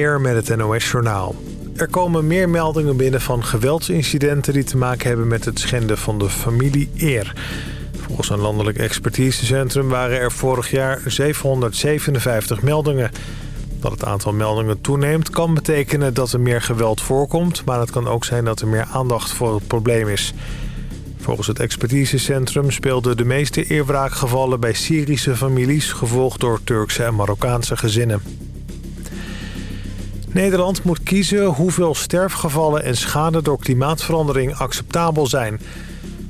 Met het NOS-journaal. Er komen meer meldingen binnen van geweldsincidenten... die te maken hebben met het schenden van de familie Eer. Volgens een landelijk expertisecentrum waren er vorig jaar 757 meldingen. Dat het aantal meldingen toeneemt kan betekenen dat er meer geweld voorkomt... maar het kan ook zijn dat er meer aandacht voor het probleem is. Volgens het expertisecentrum speelden de meeste eerwraakgevallen bij Syrische families... gevolgd door Turkse en Marokkaanse gezinnen. Nederland moet kiezen hoeveel sterfgevallen en schade door klimaatverandering acceptabel zijn.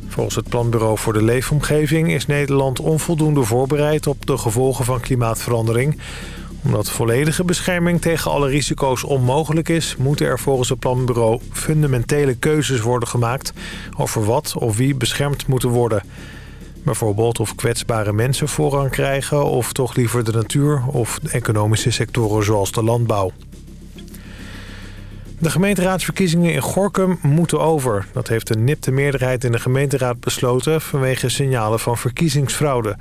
Volgens het Planbureau voor de Leefomgeving is Nederland onvoldoende voorbereid op de gevolgen van klimaatverandering. Omdat volledige bescherming tegen alle risico's onmogelijk is... moeten er volgens het Planbureau fundamentele keuzes worden gemaakt... over wat of wie beschermd moeten worden. Bijvoorbeeld of kwetsbare mensen voorrang krijgen... of toch liever de natuur of economische sectoren zoals de landbouw. De gemeenteraadsverkiezingen in Gorkum moeten over. Dat heeft een nipte meerderheid in de gemeenteraad besloten... vanwege signalen van verkiezingsfraude.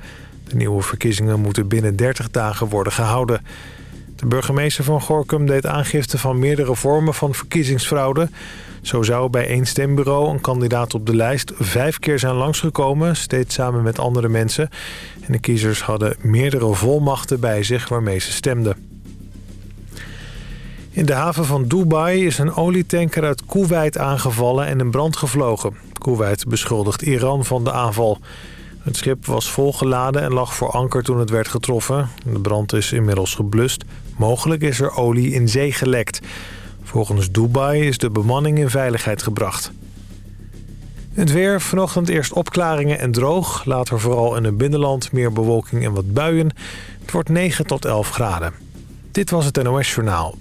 De nieuwe verkiezingen moeten binnen 30 dagen worden gehouden. De burgemeester van Gorkum deed aangifte van meerdere vormen van verkiezingsfraude. Zo zou bij één stembureau een kandidaat op de lijst vijf keer zijn langsgekomen... steeds samen met andere mensen. En de kiezers hadden meerdere volmachten bij zich waarmee ze stemden. In de haven van Dubai is een olietanker uit Kuwait aangevallen en in brand gevlogen. Kuwait beschuldigt Iran van de aanval. Het schip was volgeladen en lag voor anker toen het werd getroffen. De brand is inmiddels geblust. Mogelijk is er olie in zee gelekt. Volgens Dubai is de bemanning in veiligheid gebracht. Het weer, vanochtend eerst opklaringen en droog. Later vooral in het binnenland meer bewolking en wat buien. Het wordt 9 tot 11 graden. Dit was het NOS Journaal.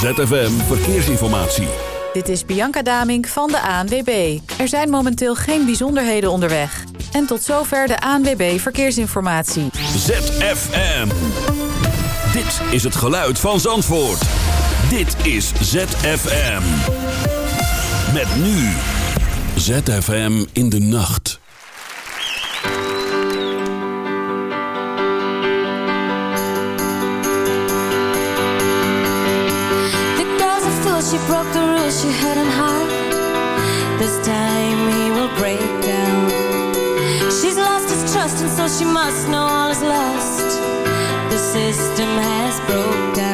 ZFM Verkeersinformatie. Dit is Bianca Damink van de ANWB. Er zijn momenteel geen bijzonderheden onderweg. En tot zover de ANWB Verkeersinformatie. ZFM. Dit is het geluid van Zandvoort. Dit is ZFM. Met nu. ZFM in de nacht. She broke the rules she had in heart. This time he will break down. She's lost his trust and so she must know all is lost. The system has broke down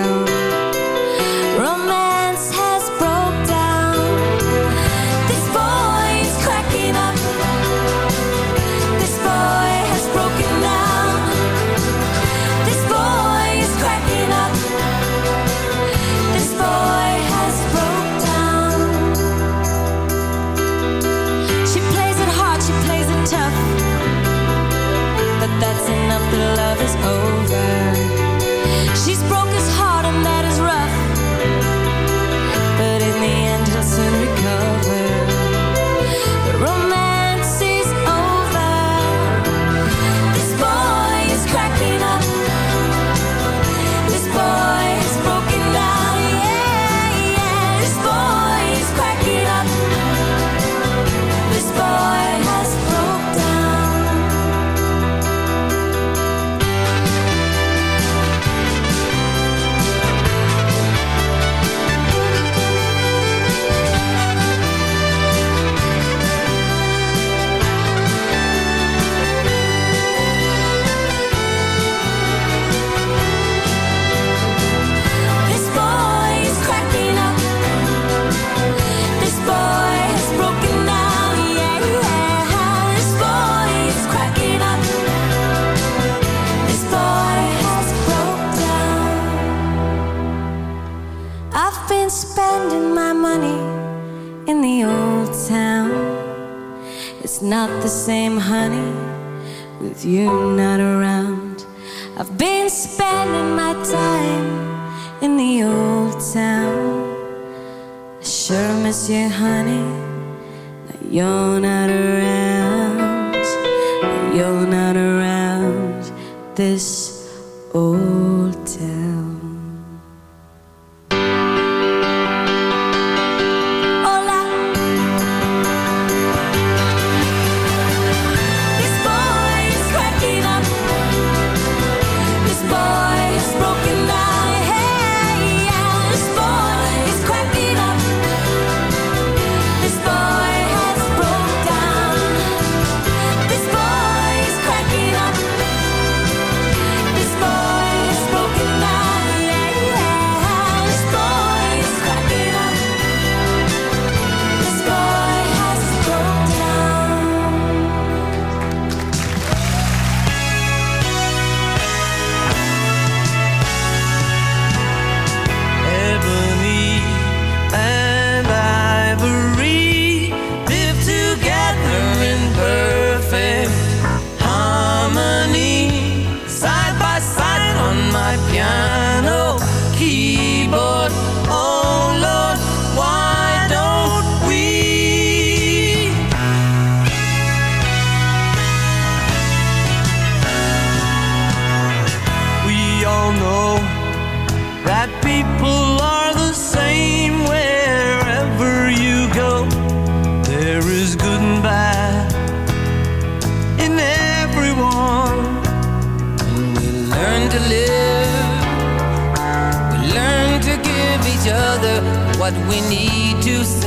what we need to survive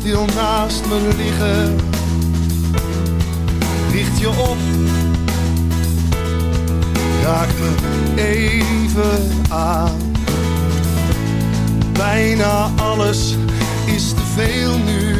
stil naast me liggen. Richt je op. Raak me even aan. Bijna alles is te veel nu.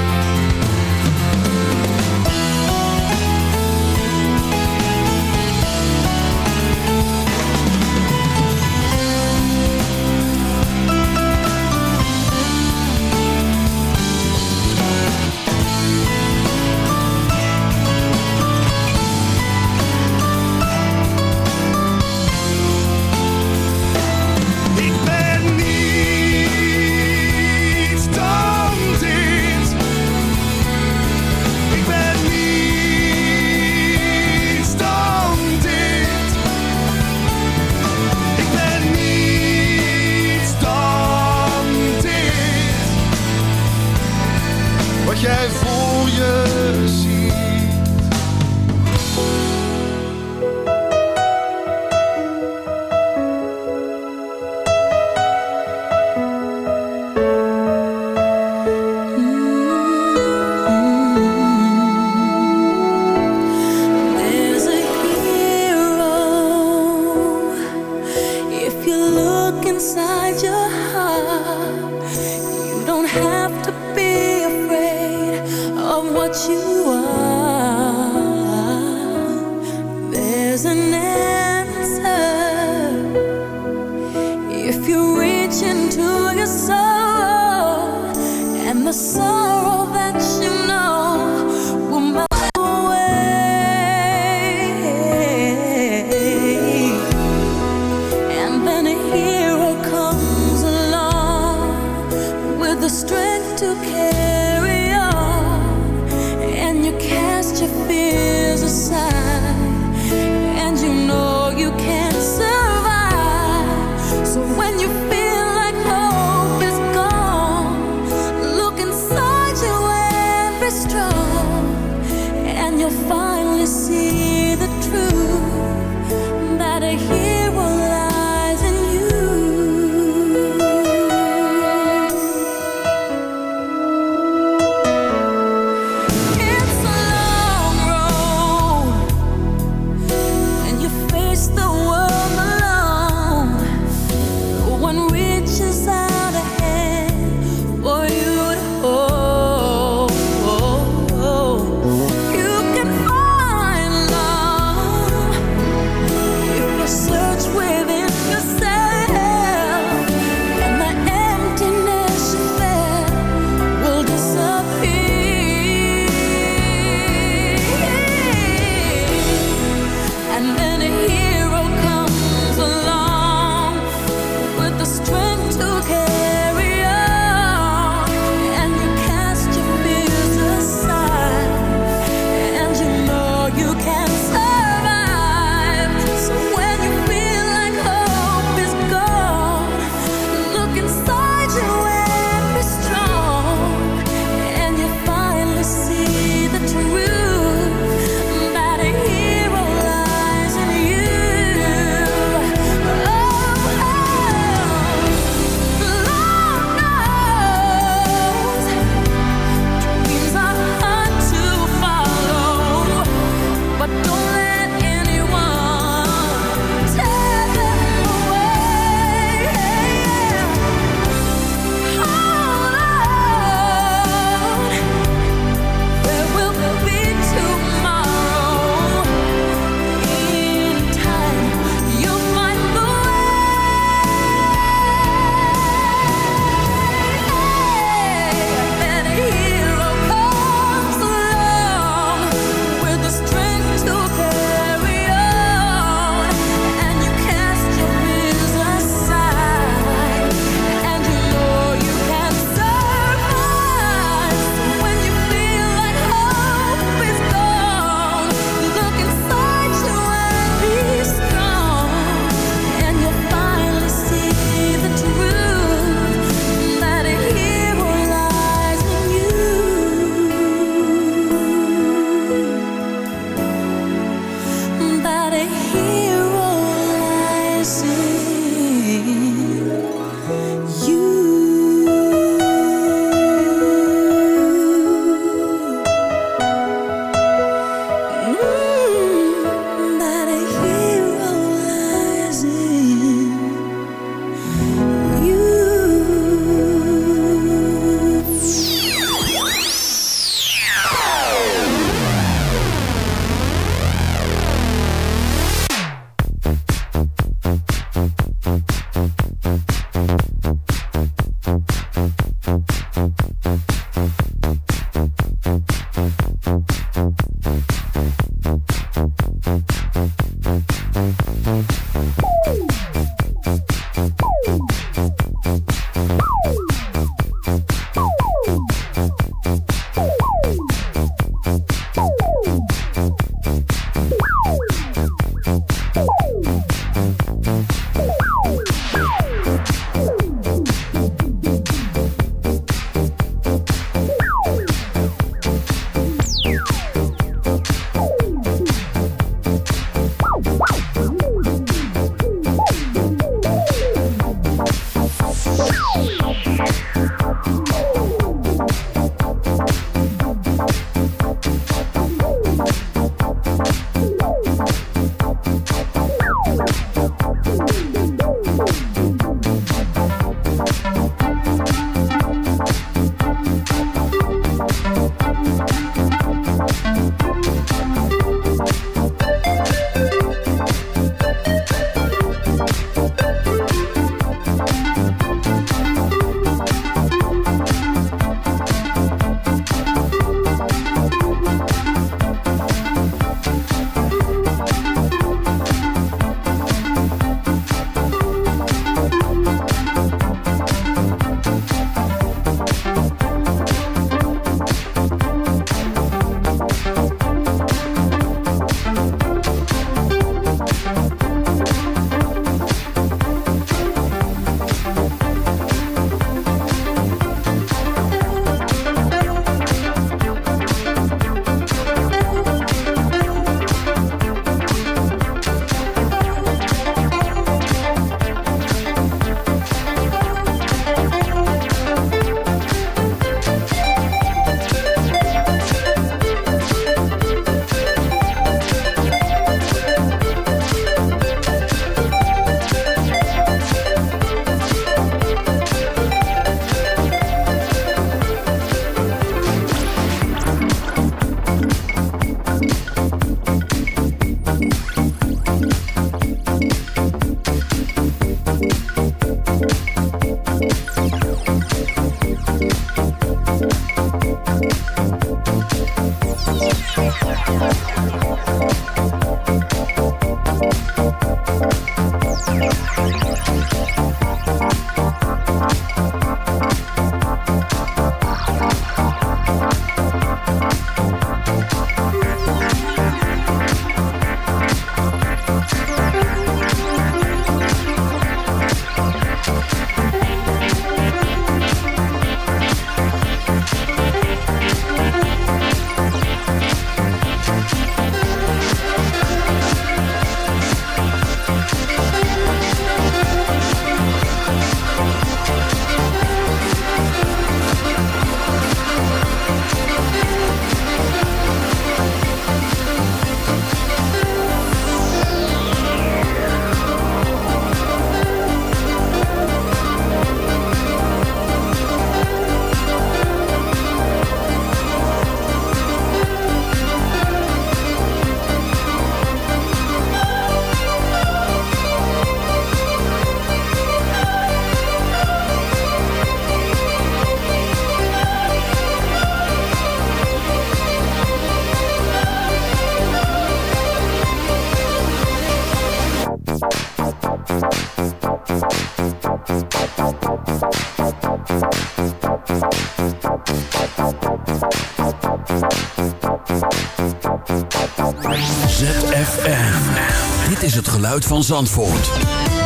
het geluid van Zandvoort.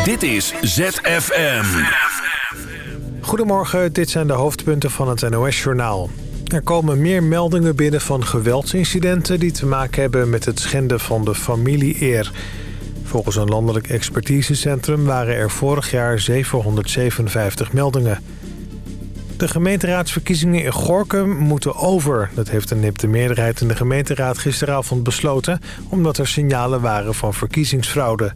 Dit is ZFM. Goedemorgen, dit zijn de hoofdpunten van het NOS-journaal. Er komen meer meldingen binnen van geweldsincidenten... die te maken hebben met het schenden van de familie-eer. Volgens een landelijk expertisecentrum waren er vorig jaar 757 meldingen. De gemeenteraadsverkiezingen in Gorkum moeten over. Dat heeft een nipte meerderheid in de gemeenteraad gisteravond besloten... omdat er signalen waren van verkiezingsfraude.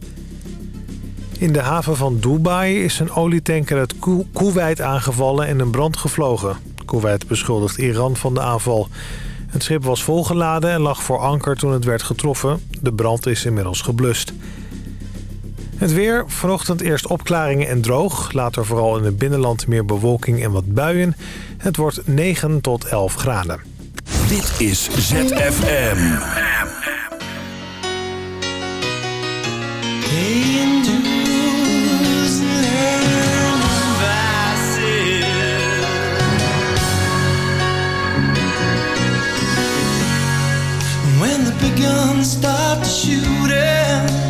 In de haven van Dubai is een olietanker uit Ku Kuwait aangevallen en een brand gevlogen. Kuwait beschuldigt Iran van de aanval. Het schip was volgeladen en lag voor anker toen het werd getroffen. De brand is inmiddels geblust. Het weer, vanochtend eerst opklaringen en droog. Later vooral in het binnenland meer bewolking en wat buien. Het wordt 9 tot 11 graden. Dit is ZFM. When the big guns start shooting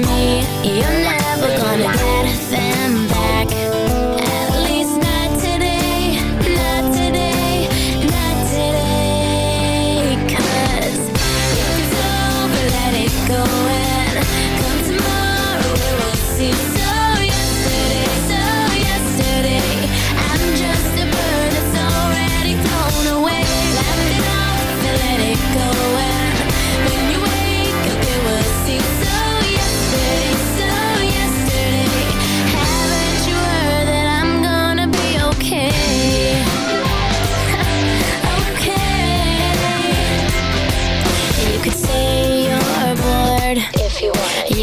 me. You're never gonna get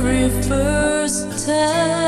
very first time.